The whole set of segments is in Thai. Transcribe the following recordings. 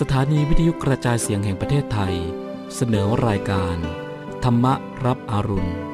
สถานีวิทยุกระจายเสียงแห่งประเทศไทย เสนอรายการ ธรรมรับอรุณ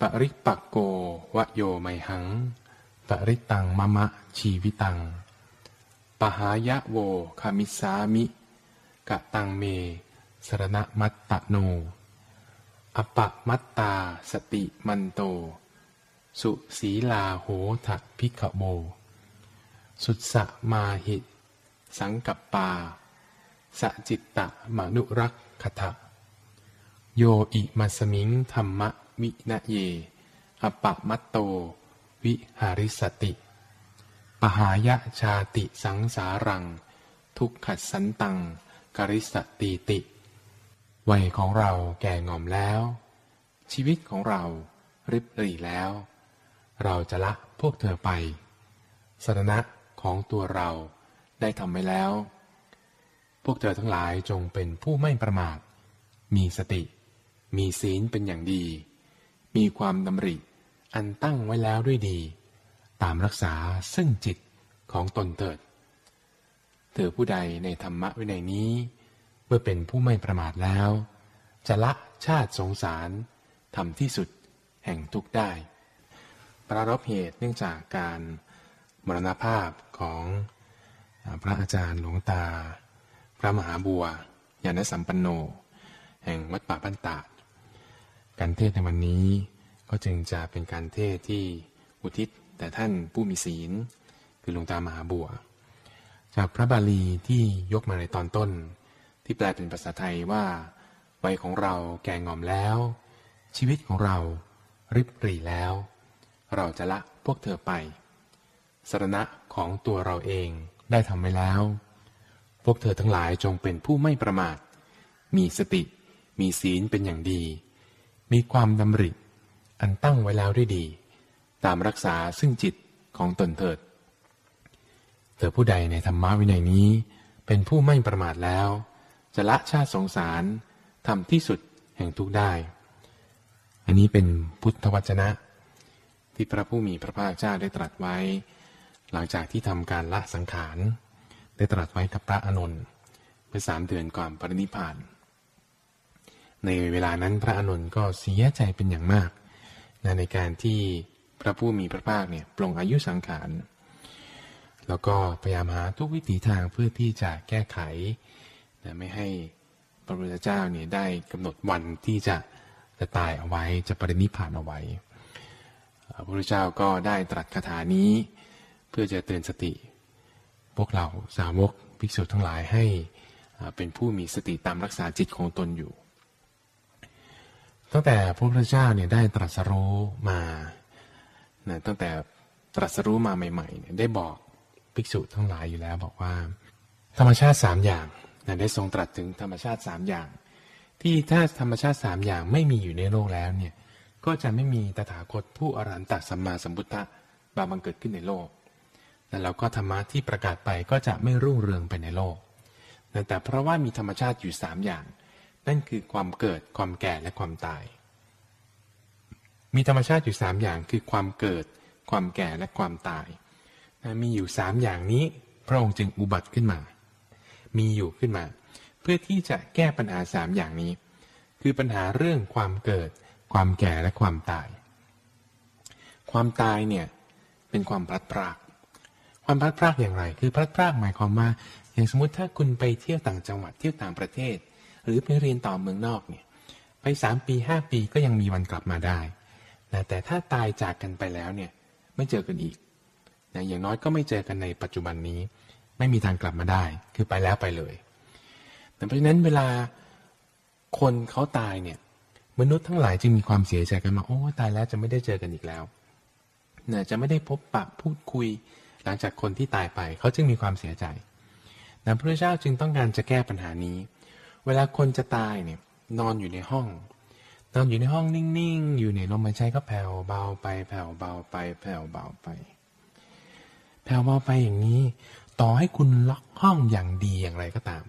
ปริปักโกวโยไมหัง ปริตังมะมะชีวิตัง ปหายะโวคามิสามิ กะตังเม สรณมัตตโน อปะมัตตาสติมันโต สุสีลาโหทะพิกโบ สุสะมาหิต สังกัปปา สจิตตะมนุรักขะโยอิมัสมิงธรรมะ วินะเย อปะมัตโต วิหาริสติ ปหายะชาติสังสารัง ทุกขัดสันตัง กริสติติ วัยของเราแก่งอมแล้ว ชีวิตของเราริบหรี่แล้ว เราจะละพวกเธอไปสรณะของตัวเราได้ทำไว้แล้ว พวกเธอทั้งหลายจงเป็นผู้ไม่ประมาท มีสติ มีศีลเป็นอย่างดี มีความดำริ อันตั้งไว้แล้วด้วยดี ตามรักษาซึ่งจิตของตนเถิด เธอผู้ใดในธรรมะวินัยนี้ เมื่อเป็นผู้ไม่ประมาทแล้ว จะละชาติสงสารทำที่สุดแห่งทุกได้ ประรบเหตุเนื่องจากการมรณภาพของพระอาจารย์หลวงตา พระมหาบัวยานสัมปันโน แห่งวัดป่าบ้านตาด การเทศในวันนี้ ก็จึงจะเป็นการเทศที่อุทิศแต่ท่านผู้มีศีล คือหลวงตามหาบัว จากพระบาลีที่ยกมาในตอนต้น ที่แปลเป็นภาษาไทยว่าวัยของเราแก่งอมแล้ว ชีวิตของเราริบหรี่แล้ว เราจะละพวกเธอไปสรณะของตัวเราเองได้ทำไว้แล้ว พวกเธอทั้งหลายจงเป็นผู้ไม่ประมาท มีสติ มีศีลเป็นอย่างดี มีความดำริ อันตั้งไว้แล้วด้วยดี ตามรักษาซึ่งจิตของตนเถิด เธอผู้ใดในธรรมวินัยนี้ เป็นผู้ไม่ประมาทแล้ว จะละชาติสงสารทำที่สุดแห่งทุกได้ อันนี้เป็นพุทธวจนะ ที่พระผู้มีพระภาคเจ้าได้ตรัสไว้ หลังจากที่ทำการละสังขาร ได้ตรัสไว้กับพระอานนท์เมื่อสามเดือนก่อนปรินิพาน ในเวลานั้นพระอนุนก็เสียใจเป็นอย่างมากนะในการที่พระผู้มีพระภาคเนี่ยปลงอายุสังขารแล้วก็พยายามหาทุกวิถีทางเพื่อที่จะแก้ไขนะไม่ให้พระพุทธเจ้าเนี่ยได้กำหนดวันที่จะจะตายเอาไว้จะปรินิพพานเอาไว้พระพุทธเจ้าก็ได้ตรัสคาถานี้ เพื่อจะเตือนสติ พวกเราสาวกภิกษุทั้งหลายให้เป็นผู้มีสติตามรักษาจิตของตนอยู่ ตั้งแต่พระพุทธเจ้าเนี่ยได้ตรัสรู้มานะตั้งแต่ตรัสรู้มาใหม่ๆเนี่ยได้บอกภิกษุทั้งหลายอยู่แล้วบอกว่า ธรรมชาติสามอย่างนะได้ทรงตรัสถึงธรรมชาติสามอย่าง ที่ถ้าธรรมชาติสามอย่างไม่มีอยู่ในโลกแล้วเนี่ยก็จะไม่มีตถาคตผู้อรันตสัมมาสัมพุทธะบาบังเกิดขึ้นในโลกแล้วก็ธรรมะที่ประกาศไปก็จะไม่รุ่งเรืองไปในโลกแต่เพราะว่ามีธรรมชาติอยู่สามอย่าง นั่นคือความเกิดความแก่และความตาย มีธรรมชาติอยู่สามอย่างคือความเกิด ความแก่และความตาย มีอยู่สามอย่างนี้ พระองค์จึงอุบัติขึ้นมา มีอยู่ขึ้นมา เพื่อที่จะแก้ปัญหาสามอย่างนี้ คือปัญหาเรื่องความเกิด ความแก่และความตาย ความตายเนี่ยเป็นความพลัดพราก ความพลัดพรากอย่างไร คือพลัดพรากหมายความว่าอย่างสมมติถ้าคุณไปเที่ยวต่างจังหวัดเที่ยวต่างประเทศ หรือไปเรียนต่อเมืองนอกเนี่ยไปสามปีห้าปีก็ยังมีวันกลับมาได้นะแต่ถ้าตายจากกันไปแล้วเนี่ยไม่เจอกันอีกนะอย่างน้อยก็ไม่เจอกันในปัจจุบันนี้ ไม่มีทางกลับมาได้ คือไปแล้วไปเลยแต่เพราะฉะนั้นเวลาคนเขาตายเนี่ยมนุษย์ทั้งหลายจึงมีความเสียใจกันมาโอ้ตายแล้วจะไม่ได้เจอกันอีกแล้วนี่ยจะไม่ได้พบปะพูดคุย หลังจากคนที่ตายไปเขาจึงมีความเสียใจนะพระเจ้าจึงต้องการจะแก้ปัญหานี้ เวลาคนจะตายเนี่ยนอนอยู่ในห้อง นอนอยู่ในห้องนิ่งๆ อยู่ในลมหายใจก็แผ่วเบาไปแผ่วเบาไปแผ่วเบาไป แผ่วเบาไปอย่างนี้ ต่อให้คุณล็อกห้องอย่างดีอย่างไรก็ตาม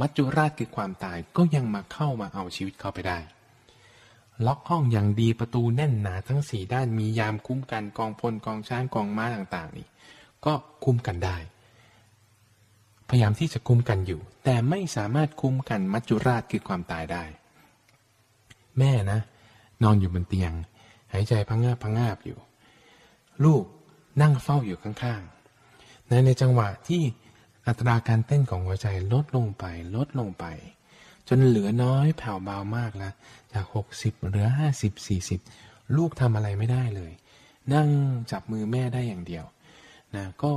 มัจจุราชคือความตายก็ยังมาเข้ามาเอาชีวิตเข้าไปได้ ล็อกห้องอย่างดีประตูแน่นหนาทั้งสี่ด้านมียามคุ้มกันกองพลกองช้างกองม้าต่างๆ นี่ ก็คุ้มกันได้ พยายามที่จะคุ้มกันอยู่ แต่ไม่สามารถคุ้มกันมัจจุราชคือความตายได้ แม่นะ นอนอยู่บนเตียง หายใจพังงาบพังงาบอยู่ ลูกนั่งเฝ้าอยู่ข้างๆในในจังหวะที่อัตราการเต้นของหัวใจลดลงไป ลดลงไป จนเหลือน้อยแผ่วเบามากแล้วจากหกสิบเหลือห้าสิบสี่สิบลูกทำอะไรไม่ได้เลย นั่งจับมือแม่ได้อย่างเดียวนะก็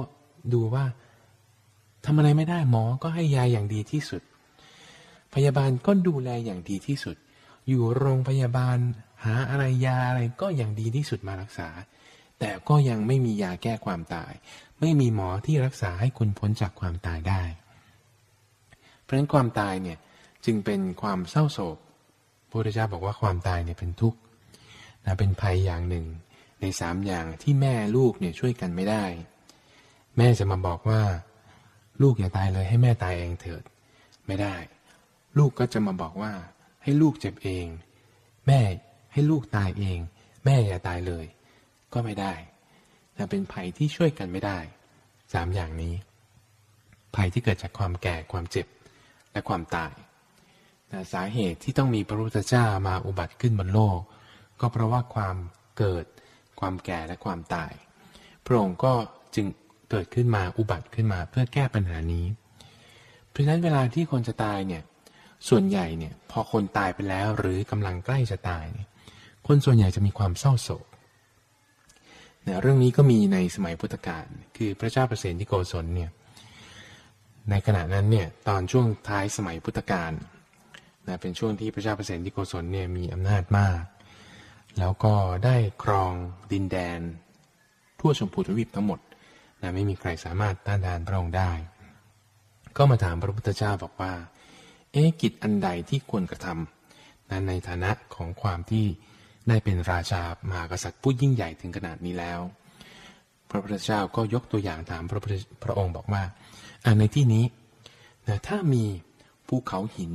ดูว่า ทำอะไรไม่ได้หมอก็ให้ยาอย่างดีที่สุด พยาบาลก็ดูแลอย่างดีที่สุด อยู่โรงพยาบาลหาอะไรยาอะไรก็อย่างดีที่สุดมารักษา แต่ก็ยังไม่มียาแก้ความตาย ไม่มีหมอที่รักษาให้คุณพ้นจากความตายได้ เพราะฉะนั้นความตายเนี่ยจึงเป็นความเศร้าโศกพระพุทธเจ้าบอกว่าความตายเนี่ยเป็นทุกข์นะเป็นภัยอย่างหนึ่ง ในสามอย่างที่แม่ลูกเนี่ยช่วยกันไม่ได้ แม่จะมาบอกว่า ลูกอย่าตายเลยให้แม่ตายเองเถิด ไม่ได้ ลูกก็จะมาบอกว่า ให้ลูกเจ็บเอง แม่ให้ลูกตายเอง แม่อย่าตายเลย ก็ไม่ได้แต่เป็นภัยที่ช่วยกันไม่ได้สามอย่างนี้ ภัยที่เกิดจากความแก่ความเจ็บและความตายแต่สาเหตุที่ต้องมีพระพุทธเจ้ามาอุบัติขึ้นบนโลก ก็เพราะว่าความเกิด ความแก่และความตาย พระองค์ก็จึง เกิดขึ้นมาอุบัติขึ้นมาเพื่อแก้ปัญหานี้ เพราะฉะนั้นเวลาที่คนจะตายเนี่ยส่วนใหญ่เนี่ยพอคนตายไปแล้วหรือกำลังใกล้จะตายเนี่ยคนส่วนใหญ่จะมีความเศร้าโศกเนี่ยเรื่องนี้ก็มีในสมัยพุทธกาลคือพระเจ้าประเสนที่โกศลเนี่ยในขณะนั้นเนี่ยตอนช่วงท้ายสมัยพุทธกาลนะเป็นช่วงที่พระเจ้าประเสนที่โกศลเนี่ยมีอำนาจมาก แล้วก็ได้ครองดินแดน ทั่วชมพูทวีปทั้งหมด นะไม่มีใครสามารถต้านทานพระองค์ได้ ก็มาถามพระพุทธเจ้าบอกว่า เอ๊กิจอันใดที่ควรกระทำนั้นในฐานะของความที่ได้เป็นราชามหากษัตริย์ผู้ยิ่งใหญ่ถึงขนาดนี้แล้ว พระพุทธเจ้าก็ยกตัวอย่างถามพระพระองค์บอกว่าในที่นี้นะถ้ามีภูเขาหิน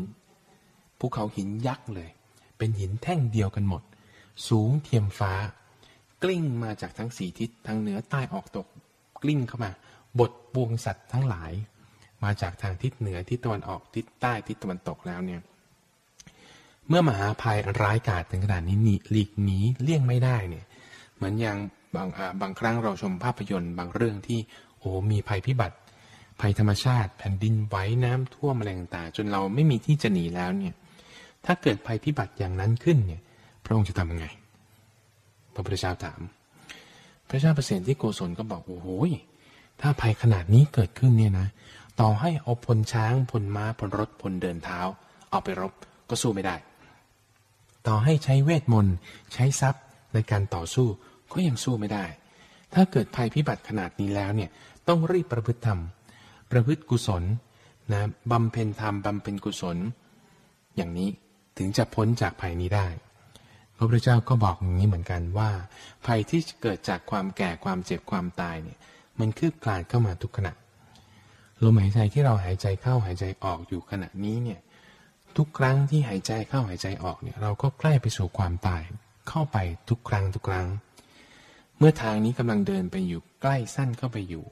ภูเขาหินยักษ์เลย เป็นหินแท่งเดียวกันหมด สูงเทียมฟ้ากลิ้งมาจากทั้งสี่ทิศทางเหนือใต้ออกตก กลิ้งเข้ามา บทปวงสัตว์ทั้งหลาย มาจากทางทิศเหนือทิศตะวันออกทิศใต้ทิศตะวันตกแล้วเนี่ยเมื่อมหาภัยร้ายกาจถึงขนาดนี้หนีหลีกหนีเลี่ยงไม่ได้เนี่ยเหมือนอย่างบางบางครั้งเราชมภาพยนตร์ บางเรื่องที่โอ้มีภัยพิบัติ ภัยธรรมชาติ แผ่นดินไหวน้ำท่วมอะไรต่างจนเราไม่มีที่จะหนีแล้วเนี่ยถ้าเกิดภัยพิบัติอย่างนั้นขึ้นเนี่ยพระองค์จะทำยังไงพระพุทธเจ้าถาม พระเจ้าเปรตที่โกศลก็บอกโอ้โหถ้าภัยขนาดนี้เกิดขึ้นเนี่ยนะ ต่อให้เอาพลช้างพลม้าพลรถพลเดินเท้า เอาไปรบก็สู้ไม่ได้ ต่อให้ใช้เวทมนต์ใช้ทรัพย์ในการต่อสู้ก็ยังสู้ไม่ได้ ถ้าเกิดภัยพิบัติขนาดนี้แล้วเนี่ยต้องรีบประพฤติธรรม ประพฤติกุศลนะบำเพ็ญธรรมบำเพ็ญกุศล อย่างนี้ถึงจะพ้นจากภัยนี้ได้ พระพุทธเจ้าก็บอกอย่างนี้เหมือนกันว่า ภัยที่เกิดจากความแก่ความเจ็บความตายเนี่ย มันคืบคลานเข้ามาทุกขณะลมหายใจที่เราหายใจเข้าหายใจออกอยู่ขณะนี้เนี่ยทุกครั้งที่หายใจเข้าหายใจออกเนี่ยเราก็ใกล้ไปสู่ความตายเข้าไปทุกครั้งทุกครั้ง เมื่อทางนี้กำลังเดินไปอยู่ใกล้สั้นเข้าไปอยู่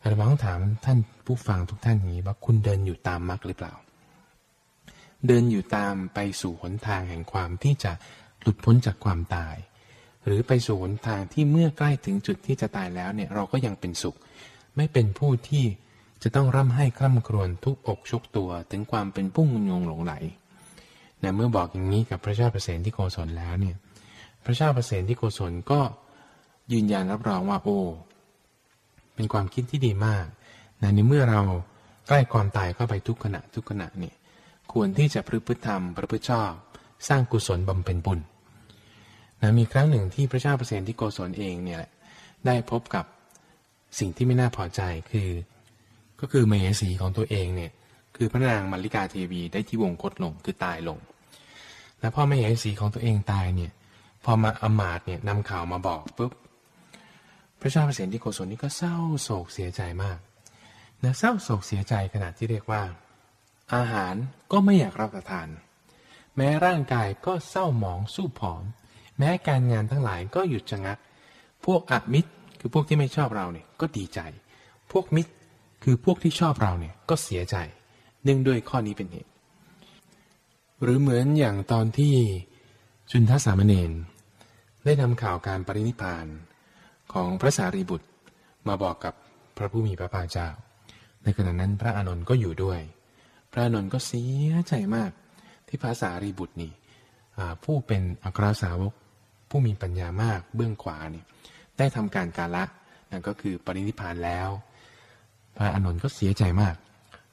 อาจารย์ต้องถามท่านผู้ฟังทุกท่านนี้ว่าคุณเดินอยู่ตามมรรคหรือเปล่า เดินอยู่ตามไปสู่หนทางแห่งความที่จะ หลุดพ้นจากความตาย หรือไปสู่หนทางที่เมื่อใกล้ถึงจุดที่จะตายแล้วเนี่ยเราก็ยังเป็นสุข ไม่เป็นผู้ที่จะต้องร่ำให้คร่ำครวญทุกอกชกตัวถึงความเป็นปุ้งงงหลงไหลนะเมื่อบอกอย่างนี้กับพระเจ้าประเสนที่โกศลแล้วเนี่ยพระเจ้าประเสนที่โกศลก็ยืนยันรับรองว่าโอ้เป็นความคิดที่ดีมากนะในเมื่อเราใกล้ความตายเข้าไปทุกขณะทุกขณะเนี่ยควรที่จะพฤติธรรมประพฤติชอบ สร้างกุศลบำเพ็ญบุญ นะมีครั้งหนึ่งที่พระเจ้าประเสนที่โกศลเองเนี่ยได้พบกับสิ่งที่ไม่น่าพอใจคือ ก็คือมเหสีของตัวเองเนี่ยคือพระนางมัลลิกาเทวีได้ที่วงคตลงคือตายลง แล้วพอมเหสีของตัวเองตายเนี่ยพอมาอมาตเนี่ยนำข่าวมาบอกปุ๊บพระเจ้าประเสนที่โกศลนี่ก็เศร้าโศกเสียใจมากนะเศร้าโศกเสียใจขนาดที่เรียกว่า อาหารก็ไม่อยากรับประทาน แม้ร่างกายก็เศร้าหมองสู้ผอม แม้การงานทั้งหลายก็หยุดชะงัก พวกอมิตรคือพวกที่ไม่ชอบเราเนี่ยก็ดีใจ พวกมิตรคือพวกที่ชอบเราเนี่ยก็เสียใจ เนื่องด้วยข้อนี้เป็นเหตุหรือเหมือนอย่างตอนที่จุนทสามเณรได้นำข่าวการปรินิพานของพระสารีบุตรมาบอกกับพระผู้มีพระภาคเจ้า ในขณะนั้นพระอานนท์ก็อยู่ด้วย พระอานนท์ก็เสียใจมากที่พระสารีบุตรนี่ผู้เป็นอัครสาวก ผู้มีปัญญามากเบื้องขวาเนี่ยได้ทำการกาละนั่นก็คือปรินิพานแล้ว พระอานนท์ก็เสียใจมาก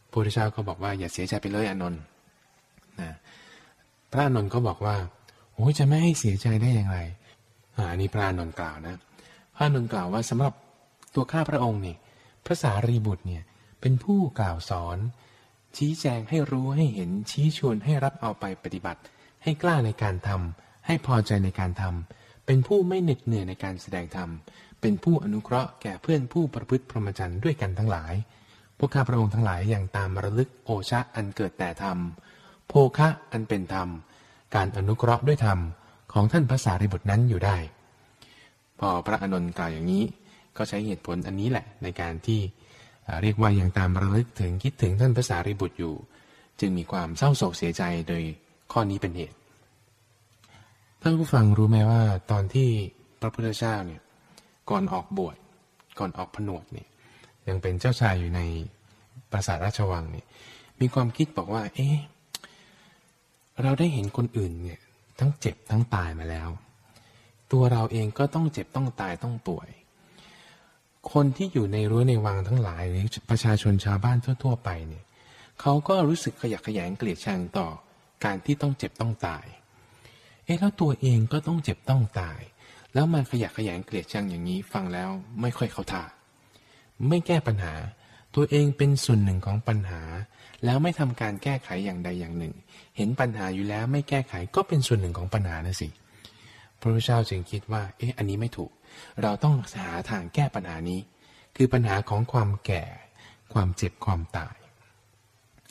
พระพุทธเจ้าก็บอกว่าอย่าเสียใจไปเลยอานนท์นะพระอานนท์ก็บอกว่าโอ้ยจะไม่ให้เสียใจได้อย่างไรอันนี้พระอานนท์กล่าวนะ พระอานนท์กล่าวว่าสำหรับตัวข้าพระองค์นี่พระสารีบุตรเนี่ยเป็นผู้กล่าวสอน ชี้แจงให้รู้ให้เห็นชี้ชวนให้รับเอาไปปฏิบัติ ให้กล้าในการทำ ให้พอใจในการทำเป็นผู้ไม่เหน็ดเหนื่อยในการแสดงธรรม เป็นผู้อนุเคราะห์แก่เพื่อนผู้ประพฤติพรหมจรรย์ด้วยกันทั้งหลาย พวกข้าพระองค์ทั้งหลายอย่างตามระลึกโอชะอันเกิดแต่ธรรม โภคะอันเป็นธรรม การอนุเคราะห์ด้วยธรรมของท่านพระสารีบุตรนั้นอยู่ได้ พอพระอานนท์กล่าวอย่างนี้ ก็ใช้เหตุผลอันนี้แหละในการที่เรียกว่าอยังตามระลึกถึงคิดถึงท่านพระสารีบุตรอยู่ จึงมีความเศร้าโศกเสียใจโดยข้อนี้เป็นเหตุ ท่านผู้ฟังรู้ไหมว่า ตอนที่พระพุทธเจ้าเนี่ย ก่อนออกบวชก่อนออกผนวดเนี่ย ยังเป็นเจ้าชายอยู่ในปราสาทราชวังเนี่ย มีความคิดบอกว่า เอ๊ะเราได้เห็นคนอื่นเนี่ย ทั้งเจ็บทั้งตายมาแล้ว ตัวเราเองก็ต้องเจ็บต้องตายต้องป่วย คนที่อยู่ในรั้วในวังทั้งหลายหรือประชาชนชาวบ้านทั่ว ๆ ไปเนี่ยเขาก็รู้สึกขยักขยงเกลียดชังต่อการที่ต้องเจ็บต้องตาย เอ๊ะแล้วตัวเองก็ต้องเจ็บต้องตาย แล้วมันขยักขยงเกลียดชังอย่างนี้ฟังแล้วไม่ค่อยเข้าท่าไม่แก้ปัญหา ตัวเองเป็นส่วนหนึ่งของปัญหา แล้วไม่ทำการแก้ไขอย่างใดอย่างหนึ่ง เห็นปัญหาอยู่แล้วไม่แก้ไขก็เป็นส่วนหนึ่งของปัญหานะสิพระพุทธเจ้าจึงคิดว่า เอ๊ะอันนี้ไม่ถูก เราต้องหาทางแก้ปัญหานี้ คือปัญหาของความแก่ ความเจ็บความตาย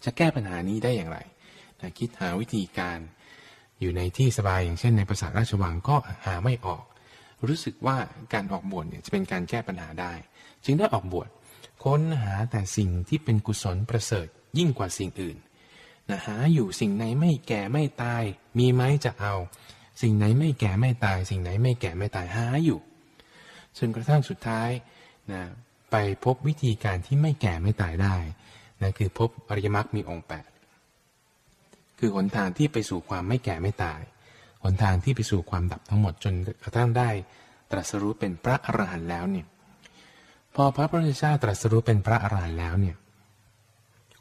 จะแก้ปัญหานี้ได้อย่างไรนะคิดหาวิธีการ อยู่ในที่สบายอย่างเช่นในภาษาราชวังก็หาไม่ออก รู้สึกว่าการออกบวชเนี่ยจะเป็นการแก้ปัญหาได้ จึงได้ออกบวชค้นหาแต่สิ่งที่เป็นกุศลประเสริฐยิ่งกว่าสิ่งอื่นนะหาอยู่สิ่งไหนไม่แก่ไม่ตาย มีไหมจะเอา สิ่งไหนไม่แก่ไม่ตาย สิ่งไหนไม่แก่ไม่ตายหาอยู่จนกระทั่งสุดท้ายนะไปพบวิธีการที่ไม่แก่ไม่ตายได้นะคือพบอริยมรรคมีองค์แปด คือหนทางที่ไปสู่ความไม่แก่ไม่ตาย หนทางที่ไปสู่ความดับทั้งหมดจนกระทั่งได้ ตรัสรู้เป็นพระอรหันต์แล้วเนี่ย พอพระพุทธเจ้าตรัสรู้เป็นพระอรหันต์แล้วเนี่ย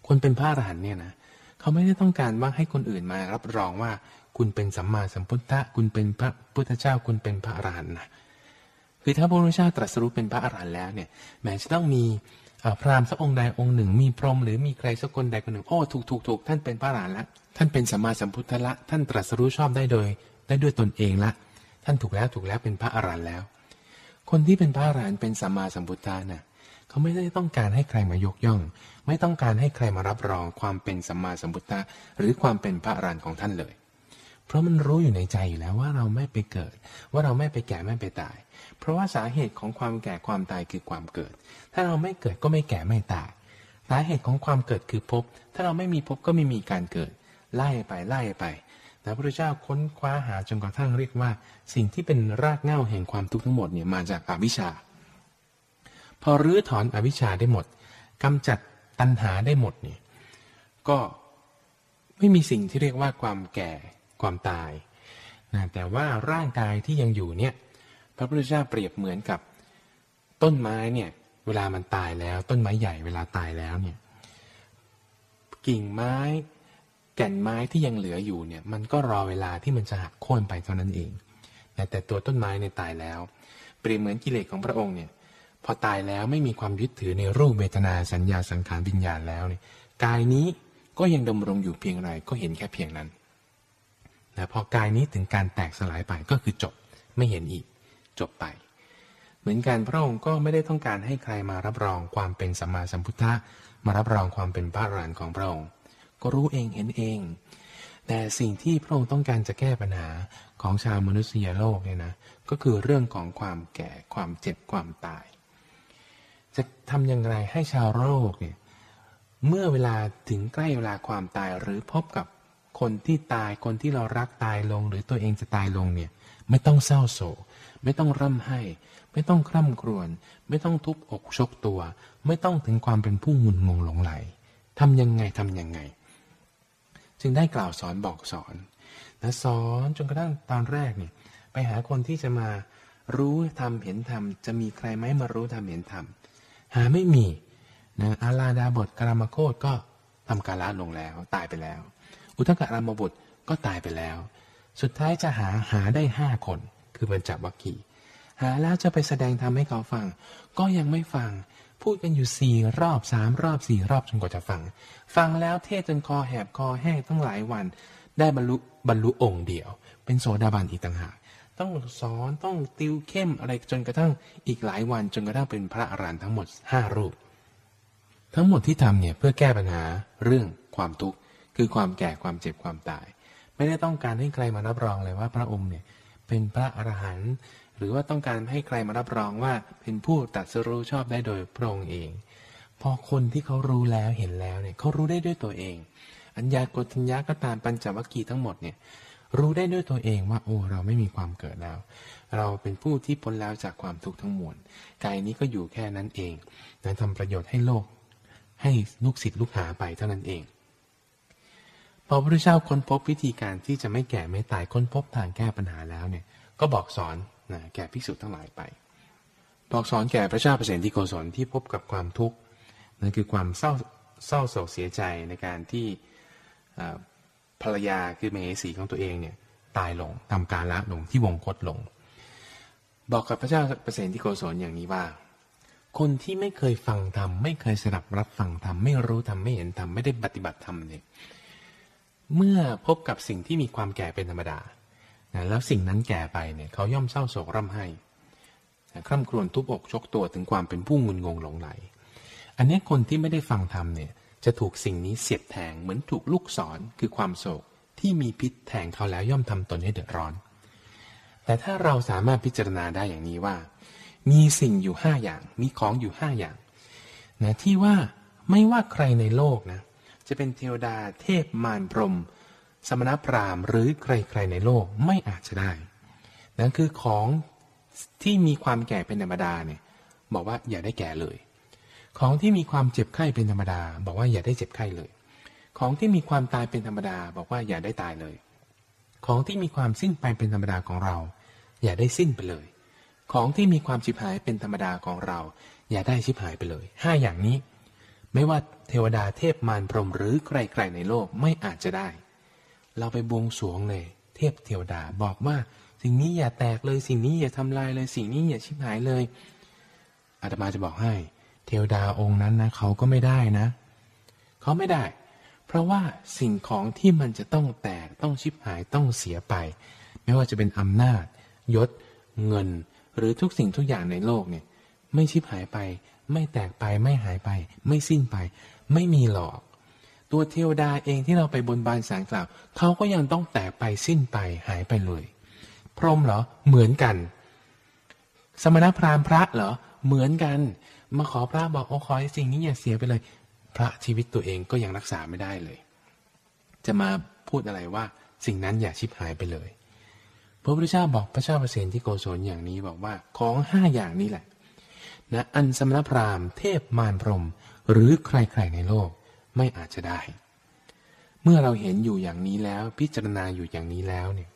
คนเป็นพระอรหันต์เนี่ยนะ เขาไม่ได้ต้องการว่าให้คนอื่นมารับรองว่าคุณเป็นสัมมาสัมพุทธะ คุณเป็นพระพุทธเจ้า คุณเป็นพระอรหันต์นะ คือถ้าพระพุทธเจ้าตรัสรู้เป็นพระอรหันต์แล้วเนี่ย แม้จะต้องมี พราหมณ์สักองค์ใดองค์หนึ่ง มีพรหมหรือมีใครสักคนใดคนหนึ่งโอ้ถูกถูกถูกท่านเป็นพระอรหันต์ละท่านเป็นสัมมาสัมพุทธละ ท่านตรัสรู้ชอบได้โดย ได้ด้วยตนเองละ ท่านถูกแล้วถูกแล้วเป็นพระอรหันต์แล้ว คนที่เป็นพระอรหันต์เป็นสัมมาสัมพุทธะน่ะเขาไม่ได้ต้องการให้ใครมายกย่อง ไม่ต้องการให้ใครมารับรองความเป็นสัมมาสัมพุทธะหรือความเป็นพระอรหันต์ของท่านเลย เพราะมันรู้อยู่ในใจอยู่แล้วว่าเราไม่ไปเกิด ว่าเราไม่ไปแก่ไม่ไปตาย เพราะว่าสาเหตุของความแก่ความตายคือความเกิด ถ้าเราไม่เกิดก็ไม่แก่ไม่ตาย สาเหตุของความเกิดคือภพ ถ้าเราไม่มีภพก็ไม่มีการเกิด ไล่ไปไล่ไปแต่พระเจ้าค้นคว้าหาจนกระทั่งเรียกว่า สิ่งที่เป็นรากเหง้าแห่งความทุกข์ทั้งหมดเนี่ยมาจากอวิชชา พอรื้อถอนอวิชชาได้หมดกำจัดตัณหาได้หมดเนี่ยก็ไม่มีสิ่งที่เรียกว่าความแก่ความตายนะแต่ว่าร่างกายที่ยังอยู่เนี่ย พระพุทธเจ้าเปรียบเหมือนกับต้นไม้เนี่ย เวลามันตายแล้ว ต้นไม้ใหญ่เวลาตายแล้วเนี่ย กิ่งไม้แก่นไม้ที่ยังเหลืออยู่เนี่ย มันก็รอเวลาที่มันจะหักโค่นไปเท่านั้นเองแต่ตัวต้นไม้เนี่ยตายแล้ว เปรียบเหมือนกิเลสของพระองค์เนี่ย พอตายแล้วไม่มีความยึดถือในรูปเวทนาสัญญาสังขารวิญญาณแล้วเนี่ยกายนี้ก็ยังดำรงอยู่เพียงไรก็เห็นแค่เพียงนั้นแต่พอกายนี้ถึงการแตกสลายไปก็คือจบไม่เห็นอีก จบไป เหมือนกันพระองค์ก็ไม่ได้ต้องการให้ใครมารับรองความเป็นสัมมาสัมพุทธะมารับรองความเป็นพระอรหันต์ของพระองค์ ก็รู้เองเห็นเอง แต่สิ่งที่พระองค์ต้องการจะแก้ปัญหาของชาวมนุษยโลกเนี่ยนะก็คือเรื่องของความแก่ความเจ็บความตาย จะทำอย่างไรให้ชาวโลกเนี่ยเมื่อเวลาถึงใกล้เวลาความตายหรือพบกับคนที่ตายคนที่เรารักตายลง หรือตัวเองจะตายลงเนี่ยไม่ต้องเศร้าโศก ไม่ต้องร่ำไห้ ไม่ต้องคร่ำครวญ ไม่ต้องทุบอกชกตัว ไม่ต้องถึงความเป็นผู้งุนงงหลงไหลทำยังไงทำยังไง จึงได้กล่าวสอนบอกสอนนะสอนจนกระทั่งตอนแรกเนี่ยไปหาคนที่จะมารู้ทำเห็นทำจะมีใครไหมมารู้ทำเห็นทำหาไม่มีนะอาลาดาบทกรามโคตก็ทำกาละลงแล้ว ตายไปแล้ว อุทกรามบุตรก็ตายไปแล้ว สุดท้ายจะหาหาได้ห้าคน คือบัญจวัคคีหาแล้วจะไปแสดงทำให้เขาฟัง ก็ยังไม่ฟัง พูดกันอยู่สี่รอบสามรอบสี่รอบจนกว่าจะฟัง ฟังแล้วเทศจนคอแหบคอแห้งตั้งหลายวัน ได้บรรลุบรรลุองค์เดียว เป็นโสดาบันอีกต่างหากต้องสอนต้องติวเข้มอะไรจนกระทั่งอีกหลายวันจนกระทั่งเป็นพระอรหันต์ทั้งหมดห้ารูป ทั้งหมดที่ทำเนี่ยเพื่อแก้ปัญหาเรื่องความทุกข์คือความแก่ความเจ็บความตาย ไม่ได้ต้องการให้ใครมารับรองเลยว่าพระองค์เนี่ย เป็นพระอรหันต์หรือว่าต้องการให้ใครมารับรองว่าเป็นผู้ตัดสรู้ชอบได้โดยพระองค์เอง พอคนที่เขารู้แล้วเห็นแล้วเนี่ยเขารู้ได้ด้วยตัวเอง อัญญากฏัญญาก็ตามปัญจวัคคีย์ทั้งหมดเนี่ยรู้ได้ด้วยตัวเองว่าโอ้เราไม่มีความเกิดแล้ว เราเป็นผู้ที่พ้นแล้วจากความทุกข์ทั้งมวลกายนี้ก็อยู่แค่นั้นเองนั้นทำประโยชน์ให้โลก ให้ลูกศิษย์ลูกหาไปเท่านั้นเอง พอพระพุทธเจ้าค้นพบวิธีการที่จะไม่แก่ไม่ตายค้นพบทางแก้ปัญหาแล้วเนี่ย ก็บอกสอนนะแก่ภิกษุทั้งหลายไป บอกสอนแก่พระเจ้าเปรตที่โกศลที่พบกับความทุกข์นั่นคือความเศร้าเศร้าโศกเสียใจในการที่ภรรยาคือเมสีของตัวเองเนี่ยตายลงทำการละลงที่วงคตลง บอกกับพระเจ้าเปรตที่โกศลอย่างนี้ว่า คนที่ไม่เคยฟังธรรมไม่เคยสดับรับฟังธรรมไม่รู้ธรรมไม่เห็นธรรมไม่ได้ปฏิบัติธรรมเนี่ย เมื่อพบกับสิ่งที่มีความแก่เป็นธรรมดาแล้วสิ่งนั้นแก่ไปเนี่ยเขาย่อมเศร้าโศกร่ำไห้คร่ำครวญทุบอกชกตัวถึงความเป็นผู้งุนงงหลงไหล อันนี้คนที่ไม่ได้ฟังธรรมเนี่ยจะถูกสิ่งนี้เสียบแทงเหมือนถูกลูกศรคือความโศกที่มีพิษแทงเขาแล้วย่อมทำตนให้เดือดร้อน แต่ถ้าเราสามารถพิจารณาได้อย่างนี้ว่า มีสิ่งอยู่ห้าอย่าง มีของอยู่ห้าอย่างนะที่ว่าไม่ว่าใครในโลกนะ จะเป็นเทวดาเทพมารพรม สมณพราหมณ์หรือใครๆในโลกไม่อาจจะได้นั่นคือของที่มีความแก่เป็นธรรมดาเนี่ยบอกว่าอย่าได้แก่เลย ของที่มีความเจ็บไข้เป็นธรรมดา บอกว่าอย่าได้เจ็บไข้เลย ของที่มีความตายเป็นธรรมดา บอกว่าอย่าได้ตายเลย ของที่มีความสิ้นไปเป็นธรรมดาของเรา อย่าได้สิ้นไปเลย ของที่มีความชิบหายเป็นธรรมดาของเรา อย่าได้ชิบหายไปเลยห้าอย่างนี้ ไม่ว่า เทวดาเทพมารพรหมหรือใครๆในโลกไม่อาจจะได้ เราไปบวงสวงเลยเทพเทวดาบอกว่า สิ่งนี้อย่าแตกเลยสิ่งนี้อย่าทำลายเลยสิ่งนี้อย่าชิบหายเลยอาตมาจะบอกให้ เทวดาองค์นั้นนะเขาก็ไม่ได้นะ เขาไม่ได้ เพราะว่าสิ่งของที่มันจะต้องแตกต้องชิบหายต้องเสียไป ไม่ว่าจะเป็นอำนาจ ยศ เงิน หรือทุกสิ่งทุกอย่างในโลกเนี่ย ไม่ชิบหายไป ไม่แตกไปไม่หายไป ไม่สิ้นไป ไม่มีหรอก ตัวเทวดาเองที่เราไปบนบานสารกล่าวเขาก็ยังต้องแตกไปสิ้นไปหายไปเลย พรหมเหรอเหมือนกัน สมณพราหมณ์พระเหรอเหมือนกัน มาขอพระบอกโอ้ขอให้สิ่งนี้อย่าเสียไปเลย พระชีวิตตัวเองก็ยังรักษาไม่ได้เลย จะมาพูดอะไรว่าสิ่งนั้นอย่าชิบหายไปเลย พระพุทธเจ้าบอกพระเจ้าเปรตที่โกศลอย่างนี้บอกว่าของห้าอย่างนี้แหละ นะอันสมณพราหมณ์เทพมารพรมหรือใครๆในโลกไม่อาจจะได้ เมื่อเราเห็นอยู่อย่างนี้แล้วพิจารณาอยู่อย่างนี้แล้วเนี่ย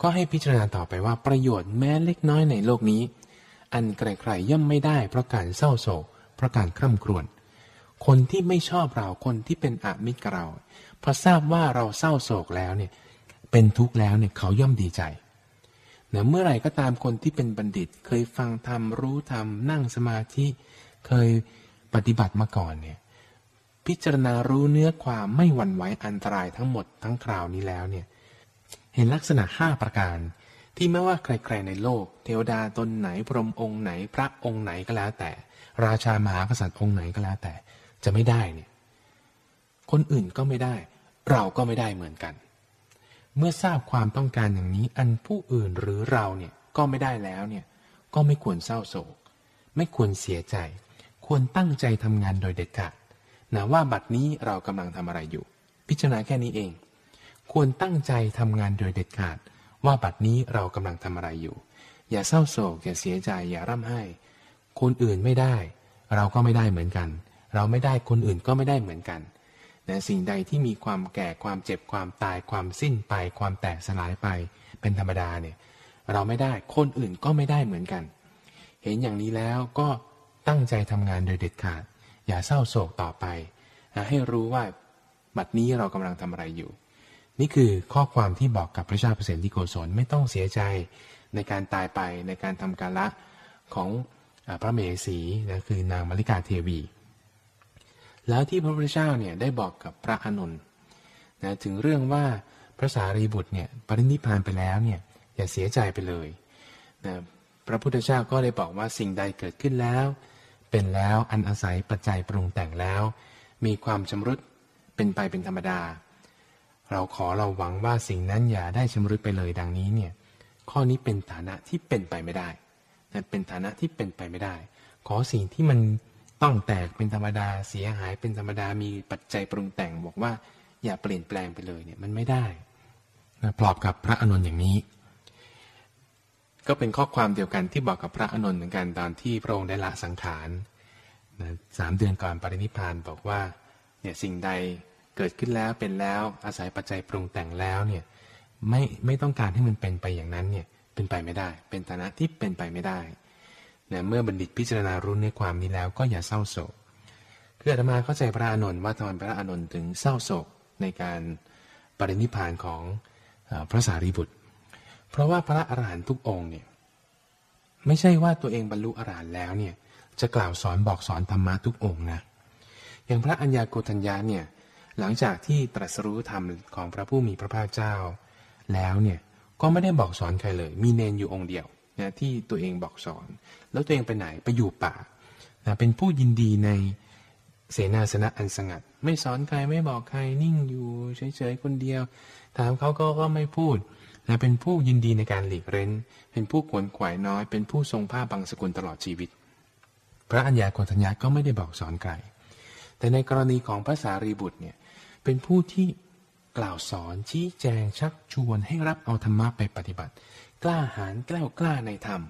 ก็ให้พิจารณาต่อไปว่าประโยชน์แม้เล็กน้อยในโลกนี้ อันใครๆย่อมไม่ได้เพราะการเศร้าโศกเพราะการคร่ำครวญคนที่ไม่ชอบเราคนที่เป็นอมิตรกับเราพอทราบว่าเราเศร้าโศกแล้วเนี่ย เป็นทุกข์แล้วเนี่ยเขาย่อมดีใจเนะเมื่อไหร่ก็ตามคนที่เป็นบัณฑิต เคยฟังธรรมรู้ธรรมนั่งสมาธิเคยปฏิบัติมาก่อนเนี่ยพิจารณารู้เนื้อความไม่หวั่นไหวอันตรายทั้งหมดทั้งคราวนี้แล้วเนี่ยเห็นลักษณะห้าประการ ที่ไม่ว่าใครๆในโลก เทวดาตนไหนพรหมองค์ไหนพระองค์ไหนก็แล้วแต่ ราชามหากษัตริย์องค์ไหนก็แล้วแต่ จะไม่ได้เนี่ยคนอื่นก็ไม่ได้ เราก็ไม่ได้เหมือนกัน เมื่อทราบความต้องการอย่างนี้ อันผู้อื่นหรือเราเนี่ยก็ไม่ได้แล้วเนี่ยก็ไม่ควรเศร้าโศก ไม่ควรเสียใจ ควรตั้งใจทำงานโดยเด็ดขาดนะว่าบัดนี้เรากำลังทำอะไรอยู่ พิจารณาแค่นี้เอง ควรตั้งใจทำงานโดยเด็ดขาด ว่าบัดนี้เรากำลังทำอะไรอยู่ อย่าเศร้าโศก อย่าเสียใจ อย่าร่ำไห้ คนอื่นไม่ได้ เราก็ไม่ได้เหมือนกัน เราไม่ได้คนอื่นก็ไม่ได้เหมือนกัน นะสิ่งใดที่มีความแก่ความเจ็บความตายความสิ้นไป ความแตกสลายไปเป็นธรรมดาเนี่ยเราไม่ได้คนอื่นก็ไม่ได้เหมือนกัน เห็นอย่างนี้แล้วก็ตั้งใจทำงานโดยเด็ดขาด อย่าเศร้าโศกต่อไปนะให้รู้ว่าบัดนี้เรากำลังทำอะไรอยู่ นี่คือข้อความที่บอกกับพระเจ้าเปรตที่โกศลไม่ต้องเสียใจในการตายไปในการทำกาละของพระเมสีนะคือนางมาริกาเทวี แล้วที่พระพุทธเจ้าเนี่ยได้บอกกับพระอนุนนะถึงเรื่องว่าพระสารีบุตรเนี่ยปรินิพานไปแล้วเนี่ยอย่าเสียใจไปเลยนะพระพุทธเจ้าก็ได้บอกว่าสิ่งใดเกิดขึ้นแล้ว เป็นแล้วอันอาศัยปัจจัยปรุงแต่งแล้ว มีความชำรุดเป็นไปเป็นธรรมดา เราขอเราหวังว่าสิ่งนั้นอย่าได้ชำรุดไปเลยดังนี้เนี่ยข้อนี้เป็นฐานะที่เป็นไปไม่ได้เป็นฐานะที่เป็นไปไม่ได้ ขอสิ่งที่มัน ต้องแตกเป็นธรรมดาเสียหายเป็นธรรมดามีปัจจัยปรุงแต่งบอกว่า อย่าเปลี่ยนแปลงไปเลยเนี่ยมันไม่ได้นะปลอบกับพระอนุนอย่างนี้ ก็เป็นข้อความเดียวกันที่บอกกับพระอนุนเหมือนกันตอนที่พระองค์ได้ละสังขารนะสามเดือนก่อนปรินิพานบอกว่าเนี่ยสิ่งใดเกิดขึ้นแล้วเป็นแล้วอาศัยปัจจัยปรุงแต่งแล้วเนี่ยไม่ไม่ต้องการให้มันเป็นไปอย่างนั้นเนี่ยเป็นไปไม่ได้ เป็นฐานะที่เป็นไปไม่ได้ นะเมื่อบัณฑิตพิจารณารู้ในความนี้แล้วก็อย่าเศร้าโศกคืออาตมาเข้าใจพระอานนท์ว่าทำไมพระอานนท์ถึงเศร้าโศกในการปรินิพานของพระสารีบุตร เพราะว่าพระอรหันตุกองเนี่ยไม่ใช่ว่าตัวเองบรรลุอรหันต์แล้วเนี่ยจะกล่าวสอนบอกสอนธรรมะทุกองนะอย่างพระอัญญาโกฏัญญาเนี่ยหลังจากที่ตรัสรู้ธรรมของพระผู้มีพระภาคเจ้า แล้วเนี่ยก็ไม่ได้บอกสอนใครเลย มีเนนอยู่องค์เดียว นะที่ตัวเองบอกสอน แล้วตัวเองไปไหนไปอยู่ป่านะเป็นผู้ยินดีในเสนาสนะอันสงัด ไม่สอนใครไม่บอกใครนิ่งอยู่เฉยๆคนเดียว ถามเขาก็ก็ไม่พูดนะเป็นผู้ยินดีในการหลีกเร้น เป็นผู้ขวนขวายน้อย เป็นผู้ทรงผ้าบางสกุลตลอดชีวิต พระอัญญาโกฏัญญาก็ไม่ได้บอกสอนใครแต่ในกรณีของพระสารีบุตรเนี่ยเป็นผู้ที่กล่าวสอนชี้แจงชักชวนให้รับเอาธรรมะไปปฏิบัติ กล้าหาญกล้ากล้าในธรรม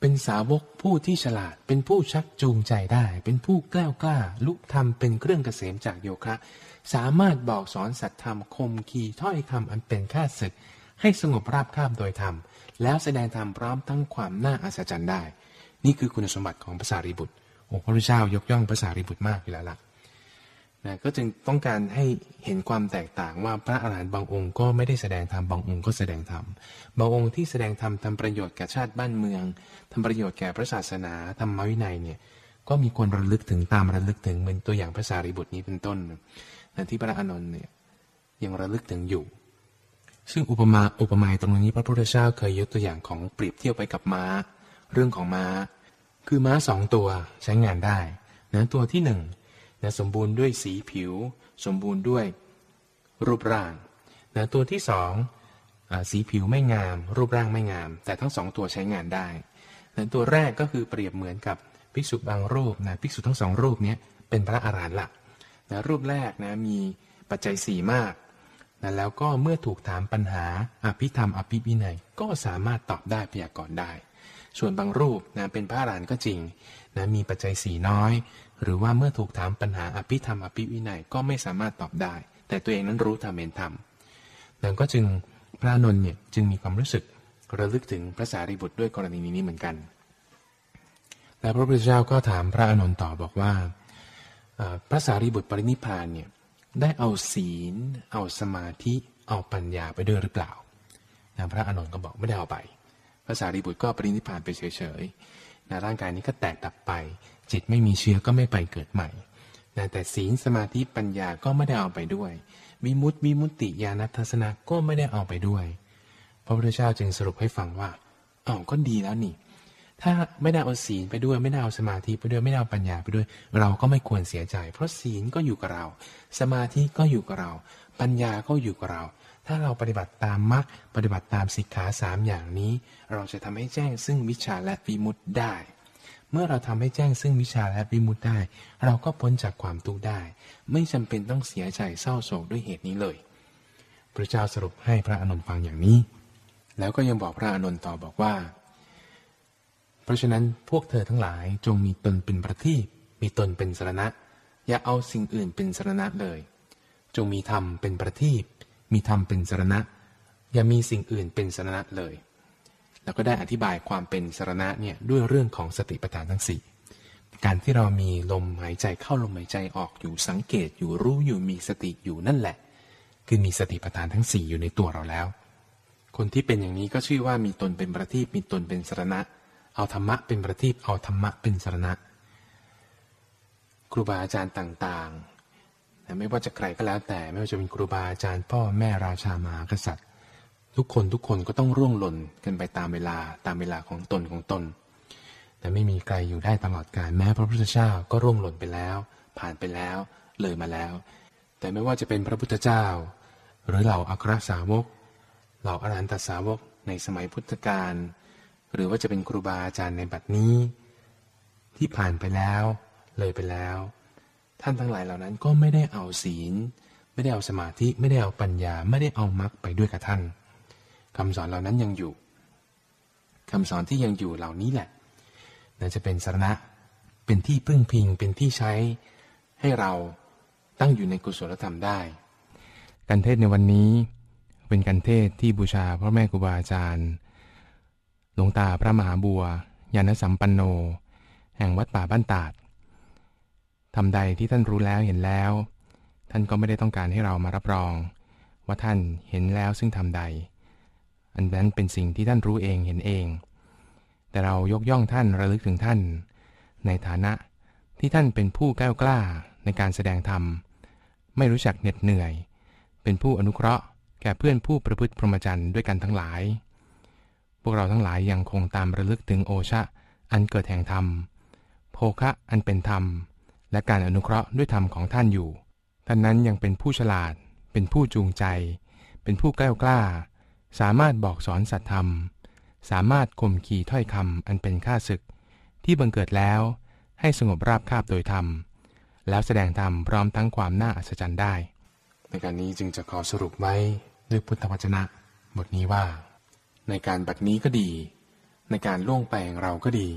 เป็นสาวกผู้ที่ฉลาด เป็นผู้ชักจูงใจได้ เป็นผู้กล้ากล้าลุกธรรมเป็นเครื่องเกษมจากโยคะ สามารถบอกสอนสัตธรรมคมขีถ้อยคำอันเป็นค่าศึก ให้สงบราบคาบโดยธรรม แล้วแสดงธรรมพร้อมทั้งความน่าอัศจรรย์ได้ นี่คือคุณสมบัติของภาษาริบุตรโอ้พระพุทธเจ้ายกย่องภาษาริบุตรมากอยู่แล้วล่ะ นะก็จึงต้องการให้เห็นความแตกต่างว่าพระอาหารหันต์บางองค์ก็ไม่ได้แสดงธรรมบางองค์ก็แสดงธรรมบางองค์ที่แสดงธรรมทำประโยชน์แก่ชาติบ้านเมืองทำประโยชน์แก่พระศาสนาธรรมวินัยเนี่ยก็มีคนระลึกถึงตามระลึกถึงเหมือนตัวอย่างพระสารีบุตรนี้เป็นต้นนะที่พระอานนท์เนี่ยยังระลึกถึงอยู่ ซึ่งอุปมาอุปมาตรงนี้พระพุทธเจ้าเคยยกตัวอย่างของเปรียบเทียบไปกับม้า เรื่องของม้า คือม้าสองตัวใช้งานได้นะตัวที่หนึ่ง นะสมบูรณ์ด้วยสีผิว สมบูรณ์ด้วยรูปร่างนะตัวที่สองอสีผิวไม่งาม รูปร่างไม่งาม แต่ทั้งสองตัวใช้งานได้นะตัวแรกก็คือเปรียบเหมือนกับภิกษุบางรูปนะภิกษุทั้งสองรูปนี้เป็นพระอารหันต์ละนะรูปแรกนะมีปัจจัยสี่มากนะแล้วก็เมื่อถูกถามปัญหาอภิธรรมอภิวินัยก็สามารถตอบได้พยากรณ์ได้ ส่วนบางรูปนะเป็นพระอรหันต์ก็จริงนะมีปัจจัยสี่น้อย หรือว่าเมื่อถูกถามปัญหาอภิธรรมอภิวินัยก็ไม่สามารถตอบได้ แต่ตัวเองนั้นรู้ธรรมเห็นธรรมดังก็จึงพระนนท์เนี่ยจึงมีความรู้สึกระลึกถึงพระสารีบุตรด้วยกรณีนี้เหมือนกันและพระพุทธเจ้าก็ถามพระอนุนต่อบอกว่าพระสารีบุตรปรินิพานเนี่ยได้เอาศีล เอาสมาธิเอาปัญญาไปด้วยหรือเปล่าพระอนุนก็บอกไม่ได้เอาไป พระสารีบุตรก็ปรินิพานไปเฉยๆนะร่างกายนี้ก็แตกดับไป จิตไม่มีเชื้อก็ไม่ไปเกิดใหม่นะแต่ศีลสมาธิปัญญาก็ไม่ได้เอาไปด้วยวิมุตติวิมุตติญาณทัศนะก็ไม่ได้เอาไปด้วย พระพุทธเจ้าจึงสรุปให้ฟังว่าอ๋อก็ดีแล้วนี่ ถ้าไม่ได้เอาศีลไปด้วย ไม่ได้เอาสมาธิไปด้วยไม่ได้เอาปัญญาไปด้วย เราก็ไม่ควรเสียใจ เพราะศีลก็อยู่กับเรา สมาธิก็อยู่กับเรา ปัญญาก็อยู่กับเรา ถ้าเราปฏิบัติตามมรรคปฏิบัติตามสิกขาสามอย่างนี้ เราจะทำให้แจ้งซึ่งวิชาและวิมุตติได้ เมื่อเราทำให้แจ้งซึ่งวิชาและวิมุตได้ เราก็พ้นจากความทุกข์ได้ ไม่จำเป็นต้องเสียใจเศร้าโศกด้วยเหตุนี้เลย พระเจ้าสรุปให้พระอนุนฟังอย่างนี้ แล้วก็ยังบอกพระอนุนต่อบอกว่า เพราะฉะนั้นพวกเธอทั้งหลายจงมีตนเป็นประทีปมีตนเป็นสรณะ อย่าเอาสิ่งอื่นเป็นสรณะเลย จงมีธรรมเป็นประทีปมีธรรมเป็นสรณะ อย่ามีสิ่งอื่นเป็นสรณะเลย แล้วก็ได้อธิบายความเป็นสารณะเนี่ยด้วยเรื่องของสติปัฏฐานทั้งสี่การที่เรามีลมหายใจเข้าลมหายใจออกอยู่สังเกตอยู่รู้อยู่มีสติอยู่นั่นแหละ คือมีสติปัฏฐานทั้งสี่อยู่ในตัวเราแล้ว คนที่เป็นอย่างนี้ก็ชื่อว่ามีตนเป็นประทีปมีตนเป็นสารณะ เอาธรรมะเป็นประทีปเอาธรรมะเป็นสารณะ ครูบาอาจารย์ต่างๆไม่ว่าจะใครก็แล้วแต่ไม่ว่าจะเป็นครูบาอาจารย์พ่อแม่ราชามากษัตริย์ ทุกคนทุกคนก็ต้องร่วงหล่นกันไปตามเวลาตามเวลาของตนของตน แต่ไม่มีใครอยู่ได้ตลอดกาลแม้พระพุทธเจ้าก็ร่วงหล่นไปแล้ว ผ่านไปแล้วเลยมาแล้ว แต่ไม่ว่าจะเป็นพระพุทธเจ้า หรือเหล่าอัครสาวก เหล่าอรหันตสาวกในสมัยพุทธกาลหรือว่าจะเป็นครูบาอาจารย์ในบัดนี้ ที่ผ่านไปแล้ว เลยไปแล้ว ท่านทั้งหลายเหล่านั้นก็ไม่ได้เอาศีล ไม่ได้เอาสมาธิไม่ได้เอาปัญญา ไม่ได้เอามรรคไปด้วยกับท่าน คำสอนเหล่านั้นยังอยู่คำสอนที่ยังอยู่เหล่านี้แหละน่าจะเป็นสาระเป็นที่พึ่งพิงเป็นที่ใช้ให้เราตั้งอยู่ในกุศลธรรมได้ การเทศในวันนี้เป็นการเทศที่บูชาพระแม่ครูบาอาจารย์หลวงตาพระมหาบัวยานสัมปันโน แห่งวัดป่าบ้านตาดทำใดที่ท่านรู้แล้วเห็นแล้ว ท่านก็ไม่ได้ต้องการให้เรามารับรอง ว่าท่านเห็นแล้วซึ่งทำใด อันนั้นเป็นสิ่งที่ท่านรู้เองเห็นเอง แต่เรายกย่องท่านระลึกถึงท่าน ในฐานะที่ท่านเป็นผู้ก้าวกล้าในการแสดงธรรม ไม่รู้จักเหน็ดเหนื่อย เป็นผู้อนุเคราะห์ แก่เพื่อนผู้ประพฤติพรหมจรรย์ด้วยกันทั้งหลาย พวกเราทั้งหลายยังคงตามระลึกถึงโอชะ อันเกิดแห่งธรรม โภคะอันเป็นธรรม และการอนุเคราะห์ด้วยธรรมของท่านอยู่ ท่านนั้นยังเป็นผู้ฉลาด เป็นผู้จูงใจ เป็นผู้กล้ากล้า สามารถบอกสอนสัตธรรม สามารถข่มขีถ้อยคำอันเป็นข้าศึก ที่บังเกิดแล้ว ให้สงบราบคาบโดยธรรม แล้วแสดงธรรมพร้อมทั้งความน่าอัศจรรย์ได้ ในการนี้จึงจะขอสรุปไว้ด้วยพุทธวจนะบทนี้ว่า ในการบัดนี้ก็ดี ในการล่วงไปของเราก็ดี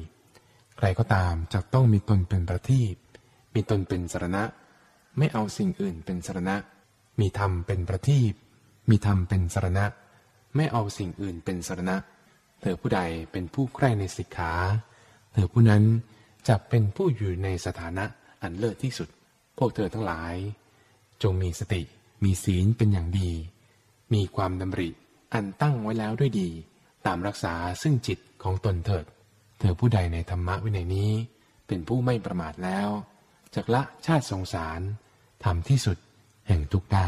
ใครก็ตามจะต้องมีตนเป็นประทีปมีตนเป็นสารณะ ไม่เอาสิ่งอื่นเป็นสารณะ มีธรรมเป็นประทีปมีธรรมเป็นสารณะ ไม่เอาสิ่งอื่นเป็นสรณะ เธอผู้ใดเป็นผู้ใคร่ในสิกขา เธอผู้นั้นจะเป็นผู้อยู่ในสถานะอันเลิศที่สุด พวกเธอทั้งหลาย จงมีสติ มีศีลเป็นอย่างดี มีความดำริ อันตั้งไว้แล้วด้วยดี ตามรักษาซึ่งจิตของตนเถิด เธอผู้ใดในธรรมะวินัยนี้ เป็นผู้ไม่ประมาทแล้วจากละชาติสงสารทำที่สุดแห่งทุกได้